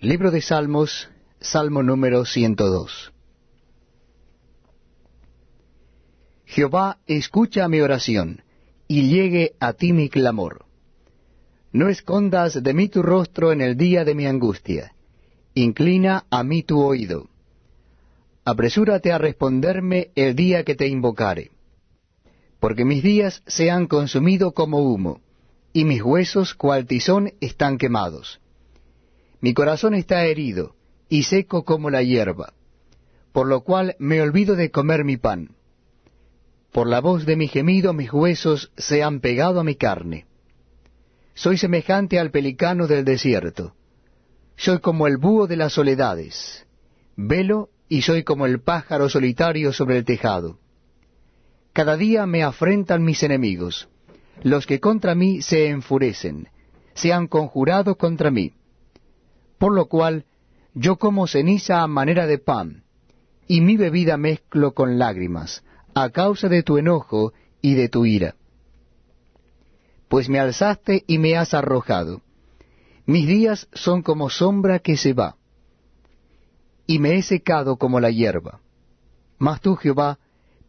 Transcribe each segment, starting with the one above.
Libro de Salmos, Salmo número 102. Jehová, escucha mi oración, y llegue a ti mi clamor. No escondas de mí tu rostro en el día de mi angustia. Inclina a mí tu oído. Apresúrate a responderme el día que te invocare. Porque mis días se han consumido como humo, y mis huesos cual tizón están quemados. Mi corazón está herido, y seco como la hierba, por lo cual me olvido de comer mi pan. Por la voz de mi gemido mis huesos se han pegado a mi carne. Soy semejante al pelicano del desierto. Soy como el búho de las soledades. Velo y soy como el pájaro solitario sobre el tejado. Cada día me afrentan mis enemigos. Los que contra mí se enfurecen, se han conjurado contra mí. Por lo cual yo como ceniza a manera de pan, y mi bebida mezclo con lágrimas, a causa de tu enojo y de tu ira. Pues me alzaste y me has arrojado. Mis días son como sombra que se va, y me he secado como la hierba. Mas tú, Jehová,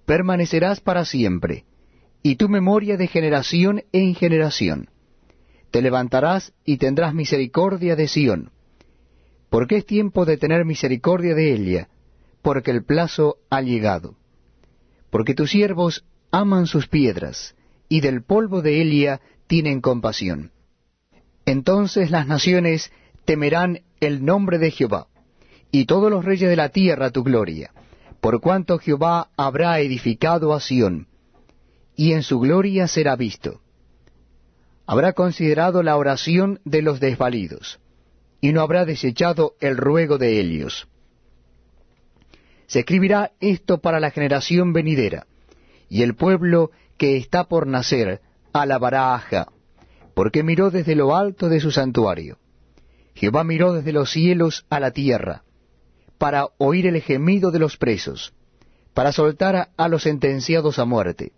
permanecerás para siempre, y tu memoria de generación en generación. Te levantarás y tendrás misericordia de Sión, porque es tiempo de tener misericordia de ella, porque el plazo ha llegado. Porque tus siervos aman sus piedras, y del polvo de Elia tienen compasión. Entonces las naciones temerán el nombre de Jehová, y todos los reyes de la tierra tu gloria, por cuanto Jehová habrá edificado a Sión, y en su gloria será visto. Habrá considerado la oración de los desvalidos y no habrá desechado el ruego de Helios. Se escribirá esto para la generación venidera, y el pueblo que está por nacer alabará a Jah, porque miró desde lo alto de su santuario. Jehová miró desde los cielos a la tierra, para oír el gemido de los presos, para soltar a los sentenciados a muerte,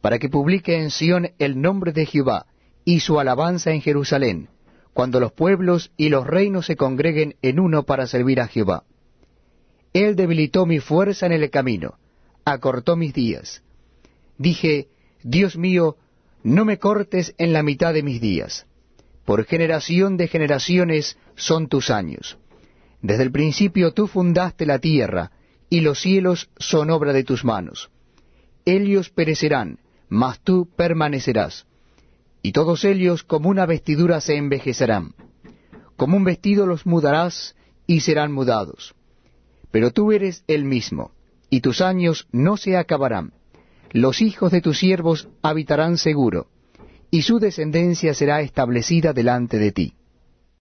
para que publique en Sión el nombre de Jehová y su alabanza en Jerusalén, cuando los pueblos y los reinos se congreguen en uno para servir a Jehová. Él debilitó mi fuerza en el camino, acortó mis días. Dije, Dios mío, no me cortes en la mitad de mis días. Por generación de generaciones son tus años. Desde el principio tú fundaste la tierra, y los cielos son obra de tus manos. Ellos perecerán, mas tú permanecerás y todos ellos como una vestidura se envejecerán. Como un vestido los mudarás y serán mudados. Pero tú eres el mismo, y tus años no se acabarán. Los hijos de tus siervos habitarán seguro, y su descendencia será establecida delante de ti.